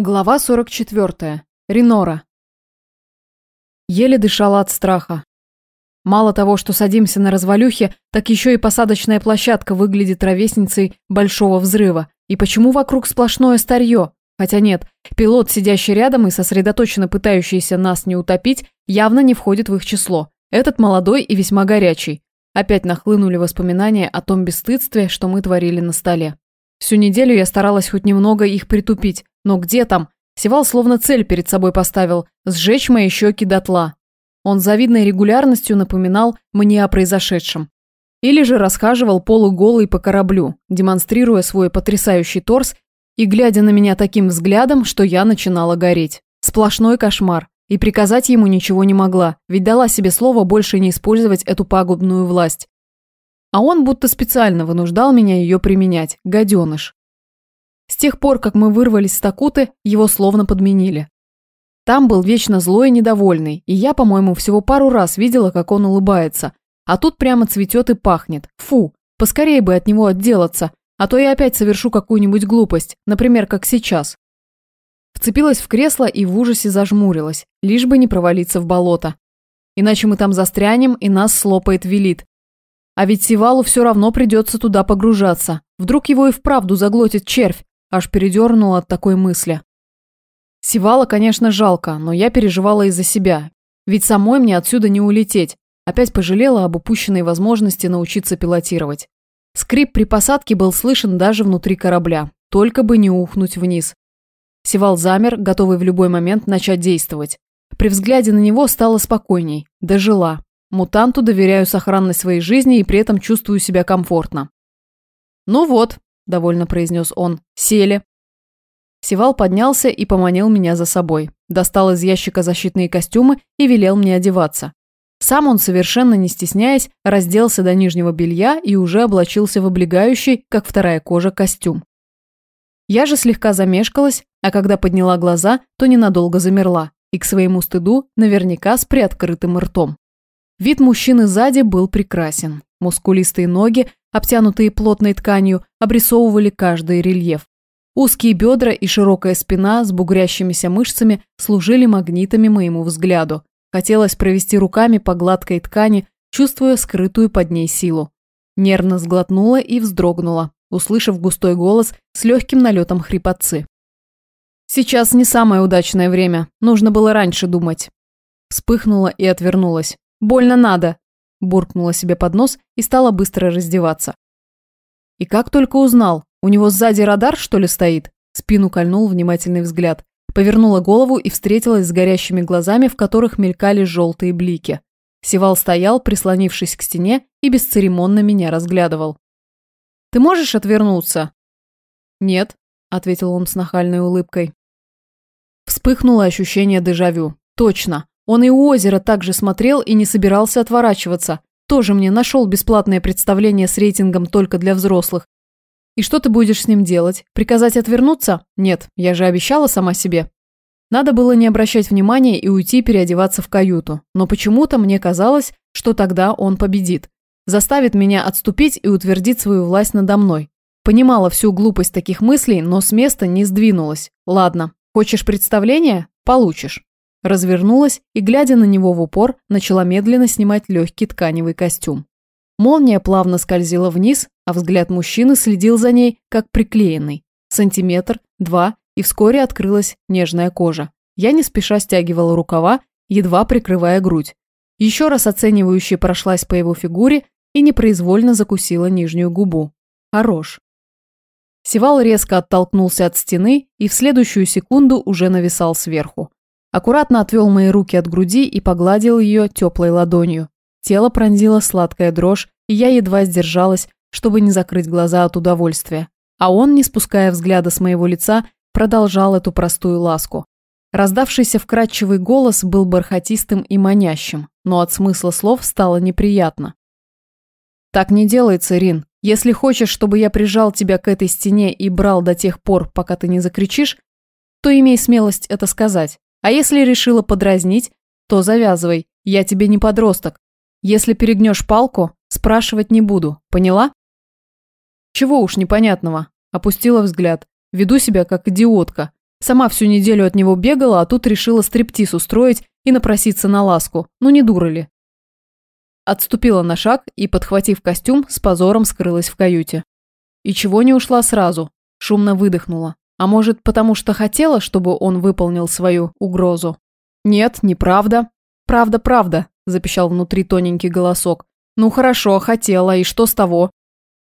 Глава 44. Ренора. Еле дышала от страха. Мало того, что садимся на развалюхе, так еще и посадочная площадка выглядит ровесницей большого взрыва. И почему вокруг сплошное старье? Хотя нет, пилот, сидящий рядом и сосредоточенно пытающийся нас не утопить, явно не входит в их число. Этот молодой и весьма горячий. Опять нахлынули воспоминания о том бесстыдстве, что мы творили на столе. Всю неделю я старалась хоть немного их притупить, но где там? Севал словно цель перед собой поставил – сжечь мои щеки дотла. Он завидной регулярностью напоминал мне о произошедшем. Или же расхаживал полуголый по кораблю, демонстрируя свой потрясающий торс и глядя на меня таким взглядом, что я начинала гореть. Сплошной кошмар. И приказать ему ничего не могла, ведь дала себе слово больше не использовать эту пагубную власть. А он будто специально вынуждал меня ее применять, гаденыш. С тех пор, как мы вырвались с Такуты, его словно подменили. Там был вечно злой и недовольный, и я, по-моему, всего пару раз видела, как он улыбается. А тут прямо цветет и пахнет. Фу, поскорее бы от него отделаться, а то я опять совершу какую-нибудь глупость, например, как сейчас. Вцепилась в кресло и в ужасе зажмурилась, лишь бы не провалиться в болото. Иначе мы там застрянем, и нас слопает велит. А ведь Сивалу все равно придется туда погружаться. Вдруг его и вправду заглотит червь, Аж передернула от такой мысли. Сивала, конечно, жалко, но я переживала из-за себя. Ведь самой мне отсюда не улететь. Опять пожалела об упущенной возможности научиться пилотировать. Скрип при посадке был слышен даже внутри корабля. Только бы не ухнуть вниз. Сивал замер, готовый в любой момент начать действовать. При взгляде на него стало спокойней. Дожила. Мутанту доверяю сохранность своей жизни и при этом чувствую себя комфортно. Ну вот, довольно произнес он. Сели. Севал поднялся и поманил меня за собой. Достал из ящика защитные костюмы и велел мне одеваться. Сам он, совершенно не стесняясь, разделся до нижнего белья и уже облачился в облегающий, как вторая кожа, костюм. Я же слегка замешкалась, а когда подняла глаза, то ненадолго замерла и к своему стыду наверняка с приоткрытым ртом. Вид мужчины сзади был прекрасен. Мускулистые ноги, обтянутые плотной тканью, обрисовывали каждый рельеф. Узкие бедра и широкая спина с бугрящимися мышцами служили магнитами моему взгляду. Хотелось провести руками по гладкой ткани, чувствуя скрытую под ней силу. Нервно сглотнула и вздрогнула, услышав густой голос с легким налетом хрипотцы. «Сейчас не самое удачное время, нужно было раньше думать». Вспыхнула и отвернулась. «Больно надо!» Буркнула себе под нос и стала быстро раздеваться. И как только узнал, у него сзади радар, что ли, стоит? Спину кольнул внимательный взгляд. Повернула голову и встретилась с горящими глазами, в которых мелькали желтые блики. Севал стоял, прислонившись к стене, и бесцеремонно меня разглядывал. «Ты можешь отвернуться?» «Нет», — ответил он с нахальной улыбкой. Вспыхнуло ощущение дежавю. «Точно. Он и у озера также смотрел и не собирался отворачиваться. Тоже мне нашел бесплатное представление с рейтингом только для взрослых. И что ты будешь с ним делать? Приказать отвернуться? Нет, я же обещала сама себе. Надо было не обращать внимания и уйти переодеваться в каюту. Но почему-то мне казалось, что тогда он победит. Заставит меня отступить и утвердит свою власть надо мной. Понимала всю глупость таких мыслей, но с места не сдвинулась. Ладно, хочешь представление? Получишь. Развернулась и, глядя на него в упор, начала медленно снимать легкий тканевый костюм. Молния плавно скользила вниз, а взгляд мужчины следил за ней, как приклеенный. Сантиметр, два, и вскоре открылась нежная кожа. Я не спеша стягивала рукава, едва прикрывая грудь. Еще раз оценивающе прошлась по его фигуре и непроизвольно закусила нижнюю губу. Хорош. Севал резко оттолкнулся от стены и в следующую секунду уже нависал сверху. Аккуратно отвел мои руки от груди и погладил ее теплой ладонью. Тело пронзила сладкая дрожь, и я едва сдержалась, чтобы не закрыть глаза от удовольствия. А он, не спуская взгляда с моего лица, продолжал эту простую ласку. Раздавшийся вкрадчивый голос был бархатистым и манящим, но от смысла слов стало неприятно. «Так не делается, Рин. Если хочешь, чтобы я прижал тебя к этой стене и брал до тех пор, пока ты не закричишь, то имей смелость это сказать. А если решила подразнить, то завязывай, я тебе не подросток. Если перегнешь палку, спрашивать не буду, поняла? Чего уж непонятного. Опустила взгляд. Веду себя как идиотка. Сама всю неделю от него бегала, а тут решила стриптиз устроить и напроситься на ласку. Ну не дура ли? Отступила на шаг и, подхватив костюм, с позором скрылась в каюте. И чего не ушла сразу? Шумно выдохнула. А может, потому что хотела, чтобы он выполнил свою угрозу? Нет, неправда. Правда, правда, запищал внутри тоненький голосок. Ну хорошо, хотела, и что с того?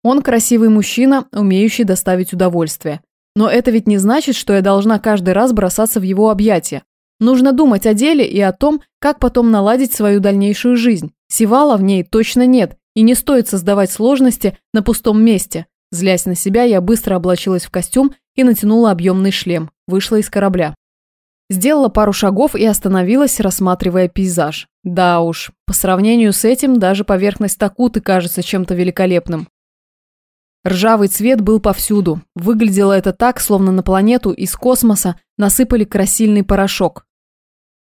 Он красивый мужчина, умеющий доставить удовольствие. Но это ведь не значит, что я должна каждый раз бросаться в его объятия. Нужно думать о деле и о том, как потом наладить свою дальнейшую жизнь. Сивала в ней точно нет, и не стоит создавать сложности на пустом месте. Злясь на себя, я быстро облачилась в костюм и натянула объемный шлем. Вышла из корабля. Сделала пару шагов и остановилась, рассматривая пейзаж. Да уж, по сравнению с этим даже поверхность Такуты кажется чем-то великолепным. Ржавый цвет был повсюду. Выглядело это так, словно на планету из космоса насыпали красильный порошок.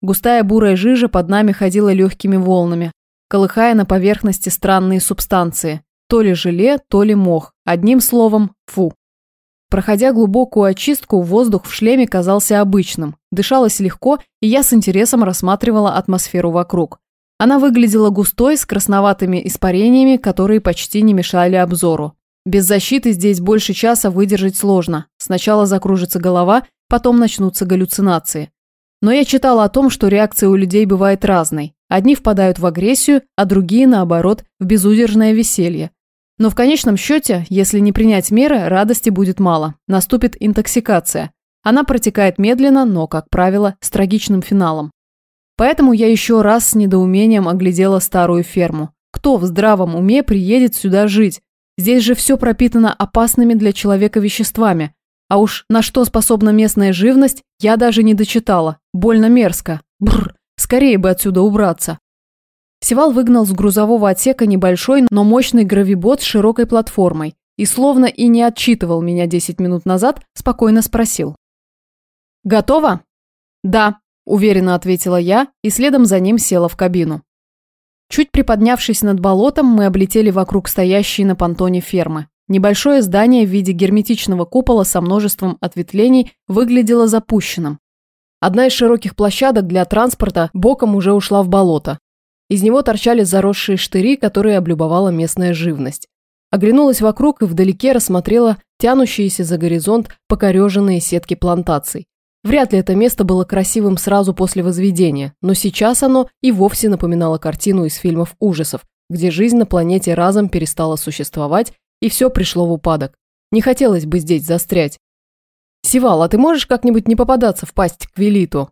Густая бурая жижа под нами ходила легкими волнами, колыхая на поверхности странные субстанции. То ли желе, то ли мох. Одним словом, фу. Проходя глубокую очистку, воздух в шлеме казался обычным. Дышалось легко, и я с интересом рассматривала атмосферу вокруг. Она выглядела густой, с красноватыми испарениями, которые почти не мешали обзору. Без защиты здесь больше часа выдержать сложно. Сначала закружится голова, потом начнутся галлюцинации. Но я читала о том, что реакция у людей бывает разной. Одни впадают в агрессию, а другие, наоборот, в безудержное веселье. Но в конечном счете, если не принять меры, радости будет мало. Наступит интоксикация. Она протекает медленно, но, как правило, с трагичным финалом. Поэтому я еще раз с недоумением оглядела старую ферму. Кто в здравом уме приедет сюда жить? Здесь же все пропитано опасными для человека веществами. А уж на что способна местная живность, я даже не дочитала. Больно мерзко. Бррр, скорее бы отсюда убраться. Севал выгнал с грузового отсека небольшой, но мощный гравибот с широкой платформой и словно и не отчитывал меня 10 минут назад, спокойно спросил. «Готово?» «Да», – уверенно ответила я и следом за ним села в кабину. Чуть приподнявшись над болотом, мы облетели вокруг стоящей на понтоне фермы. Небольшое здание в виде герметичного купола со множеством ответвлений выглядело запущенным. Одна из широких площадок для транспорта боком уже ушла в болото. Из него торчали заросшие штыри, которые облюбовала местная живность. Оглянулась вокруг и вдалеке рассмотрела тянущиеся за горизонт покореженные сетки плантаций. Вряд ли это место было красивым сразу после возведения, но сейчас оно и вовсе напоминало картину из фильмов ужасов, где жизнь на планете разом перестала существовать и все пришло в упадок. Не хотелось бы здесь застрять. «Сивал, а ты можешь как-нибудь не попадаться в пасть к Велиту?»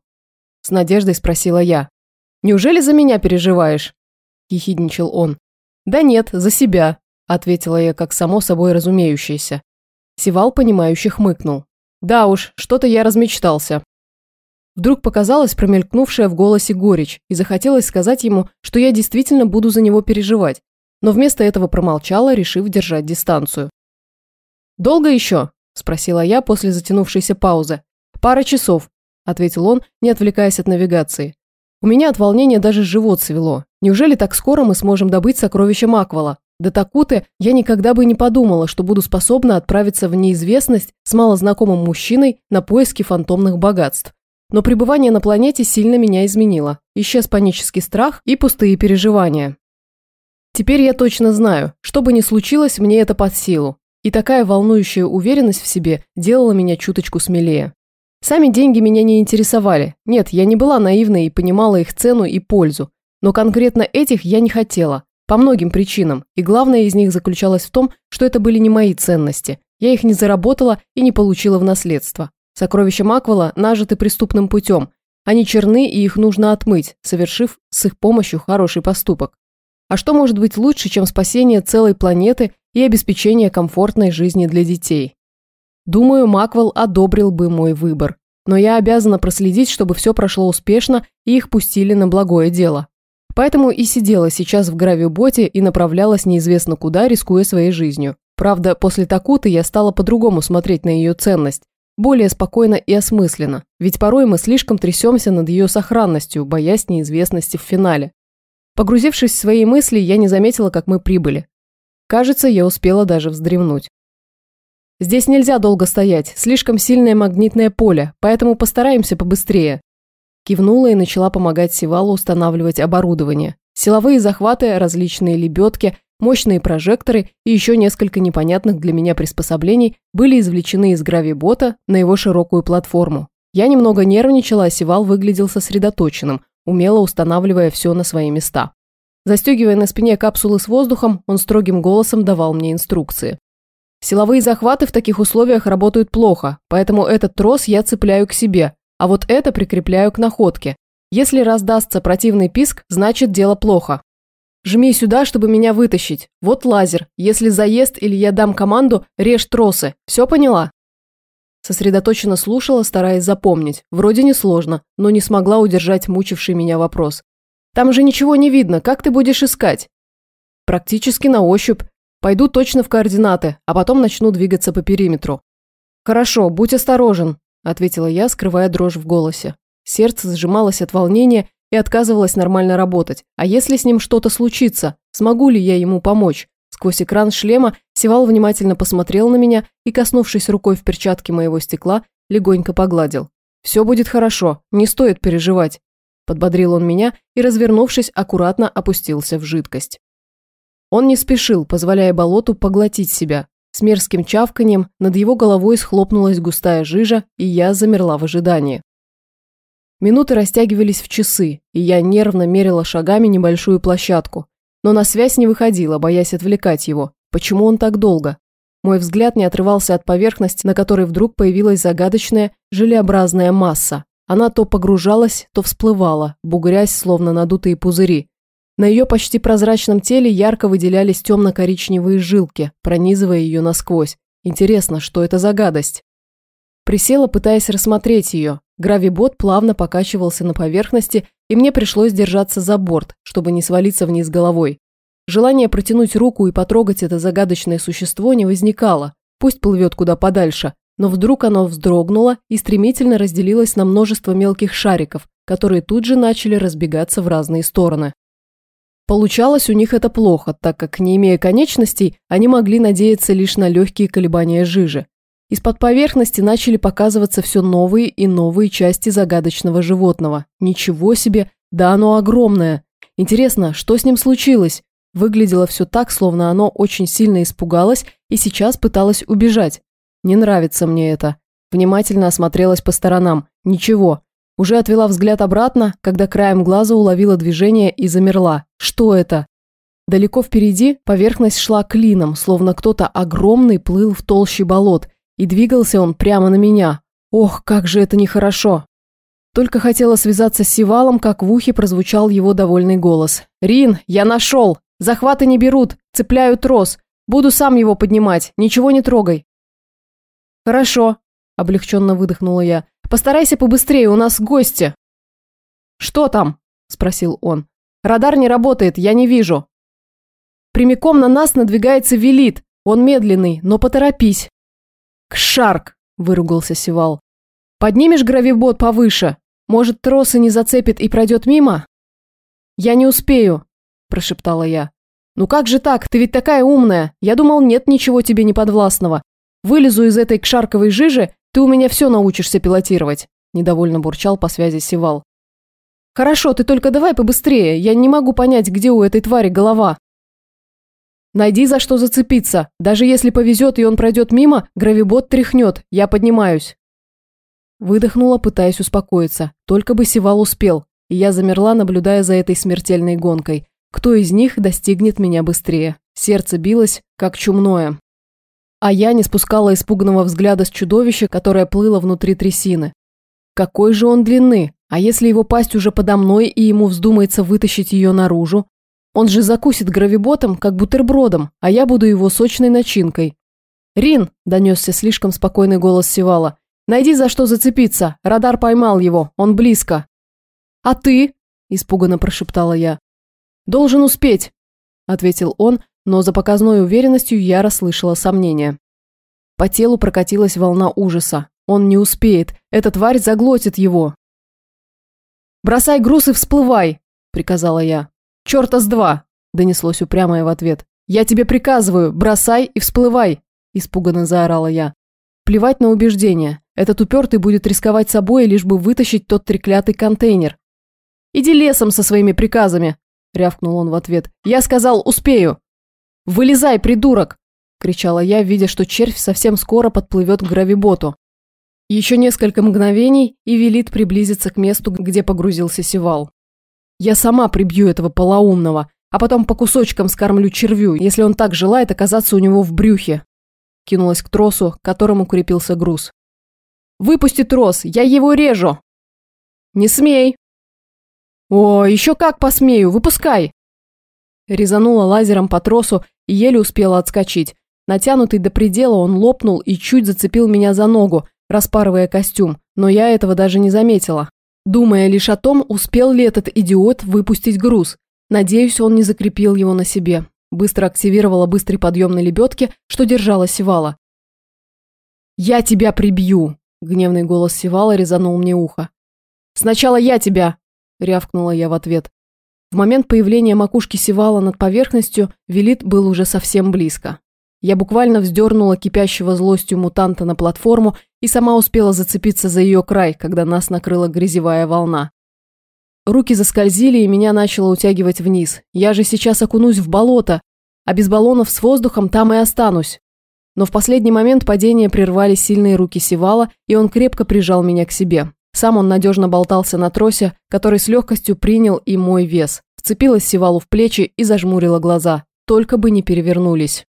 С надеждой спросила я. Неужели за меня переживаешь?» – ехидничал он. «Да нет, за себя», – ответила я как само собой разумеющееся. Сивал, понимающе хмыкнул. «Да уж, что-то я размечтался». Вдруг показалась промелькнувшая в голосе горечь, и захотелось сказать ему, что я действительно буду за него переживать, но вместо этого промолчала, решив держать дистанцию. «Долго еще?» – спросила я после затянувшейся паузы. «Пара часов», – ответил он, не отвлекаясь от навигации. У меня от волнения даже живот свело. Неужели так скоро мы сможем добыть сокровища Маквела? До Такуты я никогда бы не подумала, что буду способна отправиться в неизвестность с малознакомым мужчиной на поиски фантомных богатств. Но пребывание на планете сильно меня изменило. Исчез панический страх и пустые переживания. Теперь я точно знаю, что бы ни случилось, мне это под силу. И такая волнующая уверенность в себе делала меня чуточку смелее. Сами деньги меня не интересовали. Нет, я не была наивной и понимала их цену и пользу. Но конкретно этих я не хотела. По многим причинам. И главное из них заключалось в том, что это были не мои ценности. Я их не заработала и не получила в наследство. Сокровища Маквела нажиты преступным путем. Они черны и их нужно отмыть, совершив с их помощью хороший поступок. А что может быть лучше, чем спасение целой планеты и обеспечение комфортной жизни для детей? Думаю, Маквел одобрил бы мой выбор. Но я обязана проследить, чтобы все прошло успешно и их пустили на благое дело. Поэтому и сидела сейчас в гравиботе и направлялась неизвестно куда, рискуя своей жизнью. Правда, после Такуты я стала по-другому смотреть на ее ценность. Более спокойно и осмысленно. Ведь порой мы слишком трясемся над ее сохранностью, боясь неизвестности в финале. Погрузившись в свои мысли, я не заметила, как мы прибыли. Кажется, я успела даже вздремнуть. Здесь нельзя долго стоять, слишком сильное магнитное поле, поэтому постараемся побыстрее». Кивнула и начала помогать Сивалу устанавливать оборудование. Силовые захваты, различные лебедки, мощные прожекторы и еще несколько непонятных для меня приспособлений были извлечены из гравибота на его широкую платформу. Я немного нервничала, а Сивал выглядел сосредоточенным, умело устанавливая все на свои места. Застегивая на спине капсулы с воздухом, он строгим голосом давал мне инструкции. Силовые захваты в таких условиях работают плохо, поэтому этот трос я цепляю к себе, а вот это прикрепляю к находке. Если раздастся противный писк, значит дело плохо. Жми сюда, чтобы меня вытащить. Вот лазер. Если заезд или я дам команду, режь тросы. Все поняла? Сосредоточенно слушала, стараясь запомнить. Вроде несложно, но не смогла удержать мучивший меня вопрос. Там же ничего не видно, как ты будешь искать? Практически на ощупь. Пойду точно в координаты, а потом начну двигаться по периметру. Хорошо, будь осторожен, ответила я, скрывая дрожь в голосе. Сердце сжималось от волнения и отказывалось нормально работать. А если с ним что-то случится, смогу ли я ему помочь? Сквозь экран шлема Севал внимательно посмотрел на меня и, коснувшись рукой в перчатке моего стекла, легонько погладил. «Все будет хорошо, не стоит переживать», – подбодрил он меня и, развернувшись, аккуратно опустился в жидкость. Он не спешил, позволяя болоту поглотить себя. С мерзким чавканием над его головой схлопнулась густая жижа, и я замерла в ожидании. Минуты растягивались в часы, и я нервно мерила шагами небольшую площадку, но на связь не выходила, боясь отвлекать его. Почему он так долго? Мой взгляд не отрывался от поверхности, на которой вдруг появилась загадочная желеобразная масса. Она то погружалась, то всплывала, бугрясь, словно надутые пузыри. На ее почти прозрачном теле ярко выделялись темно-коричневые жилки, пронизывая ее насквозь. Интересно, что это за гадость? Присела, пытаясь рассмотреть ее. Гравибот плавно покачивался на поверхности, и мне пришлось держаться за борт, чтобы не свалиться вниз головой. Желание протянуть руку и потрогать это загадочное существо не возникало. Пусть плывет куда подальше, но вдруг оно вздрогнуло и стремительно разделилось на множество мелких шариков, которые тут же начали разбегаться в разные стороны. Получалось у них это плохо, так как, не имея конечностей, они могли надеяться лишь на легкие колебания жижи. Из-под поверхности начали показываться все новые и новые части загадочного животного. Ничего себе, да оно огромное. Интересно, что с ним случилось? Выглядело все так, словно оно очень сильно испугалось и сейчас пыталось убежать. Не нравится мне это. Внимательно осмотрелась по сторонам. Ничего. Уже отвела взгляд обратно, когда краем глаза уловила движение и замерла. Что это? Далеко впереди поверхность шла клином, словно кто-то огромный плыл в толще болот – и двигался он прямо на меня. Ох, как же это нехорошо. Только хотела связаться с Сивалом, как в ухе прозвучал его довольный голос. «Рин, я нашел! Захваты не берут, цепляю трос. Буду сам его поднимать, ничего не трогай». «Хорошо», – облегченно выдохнула я. «Постарайся побыстрее, у нас гости». «Что там?» – спросил он. «Радар не работает, я не вижу». Прямиком на нас надвигается Велит. Он медленный, но поторопись. «Кшарк!» – выругался Сивал. «Поднимешь гравибот повыше? Может, тросы не зацепит и пройдет мимо?» «Я не успею», – прошептала я. «Ну как же так? Ты ведь такая умная. Я думал, нет ничего тебе неподвластного. Вылезу из этой кшарковой жижи, ты у меня все научишься пилотировать», – недовольно бурчал по связи Сивал. «Хорошо, ты только давай побыстрее. Я не могу понять, где у этой твари голова». Найди за что зацепиться. Даже если повезет и он пройдет мимо, гравибот тряхнет. Я поднимаюсь. Выдохнула, пытаясь успокоиться. Только бы Севал успел. И я замерла, наблюдая за этой смертельной гонкой. Кто из них достигнет меня быстрее? Сердце билось, как чумное. А я не спускала испуганного взгляда с чудовища, которое плыло внутри трясины. Какой же он длины? А если его пасть уже подо мной и ему вздумается вытащить ее наружу? Он же закусит гравиботом, как бутербродом, а я буду его сочной начинкой. «Рин!» – донесся слишком спокойный голос Севала. «Найди за что зацепиться. Радар поймал его. Он близко». «А ты?» – испуганно прошептала я. «Должен успеть», – ответил он, но за показной уверенностью я расслышала сомнения. По телу прокатилась волна ужаса. Он не успеет. Эта тварь заглотит его. «Бросай груз и всплывай!» – приказала я. «Черта с два!» – донеслось упрямое в ответ. «Я тебе приказываю, бросай и всплывай!» испуганно заорала я. Плевать на убеждения. Этот упертый будет рисковать собой, лишь бы вытащить тот треклятый контейнер. «Иди лесом со своими приказами!» – рявкнул он в ответ. «Я сказал, успею!» «Вылезай, придурок!» – кричала я, видя, что червь совсем скоро подплывет к гравиботу. Еще несколько мгновений, и Велит приблизится к месту, где погрузился Севал. Я сама прибью этого полоумного, а потом по кусочкам скормлю червю, если он так желает оказаться у него в брюхе. Кинулась к тросу, к которому крепился груз. «Выпусти трос, я его режу!» «Не смей!» «О, еще как посмею, выпускай!» Резанула лазером по тросу и еле успела отскочить. Натянутый до предела, он лопнул и чуть зацепил меня за ногу, распарывая костюм, но я этого даже не заметила. Думая лишь о том, успел ли этот идиот выпустить груз. Надеюсь, он не закрепил его на себе. Быстро активировала быстрый подъем на лебедке, что держала Севала. «Я тебя прибью!» – гневный голос Севала резанул мне ухо. «Сначала я тебя!» – рявкнула я в ответ. В момент появления макушки Севала над поверхностью Велит был уже совсем близко. Я буквально вздернула кипящего злостью мутанта на платформу и сама успела зацепиться за ее край, когда нас накрыла грязевая волна. Руки заскользили, и меня начало утягивать вниз. Я же сейчас окунусь в болото, а без баллонов с воздухом там и останусь. Но в последний момент падения прервали сильные руки Севала, и он крепко прижал меня к себе. Сам он надежно болтался на тросе, который с легкостью принял и мой вес. Вцепилась Севалу в плечи и зажмурила глаза. Только бы не перевернулись.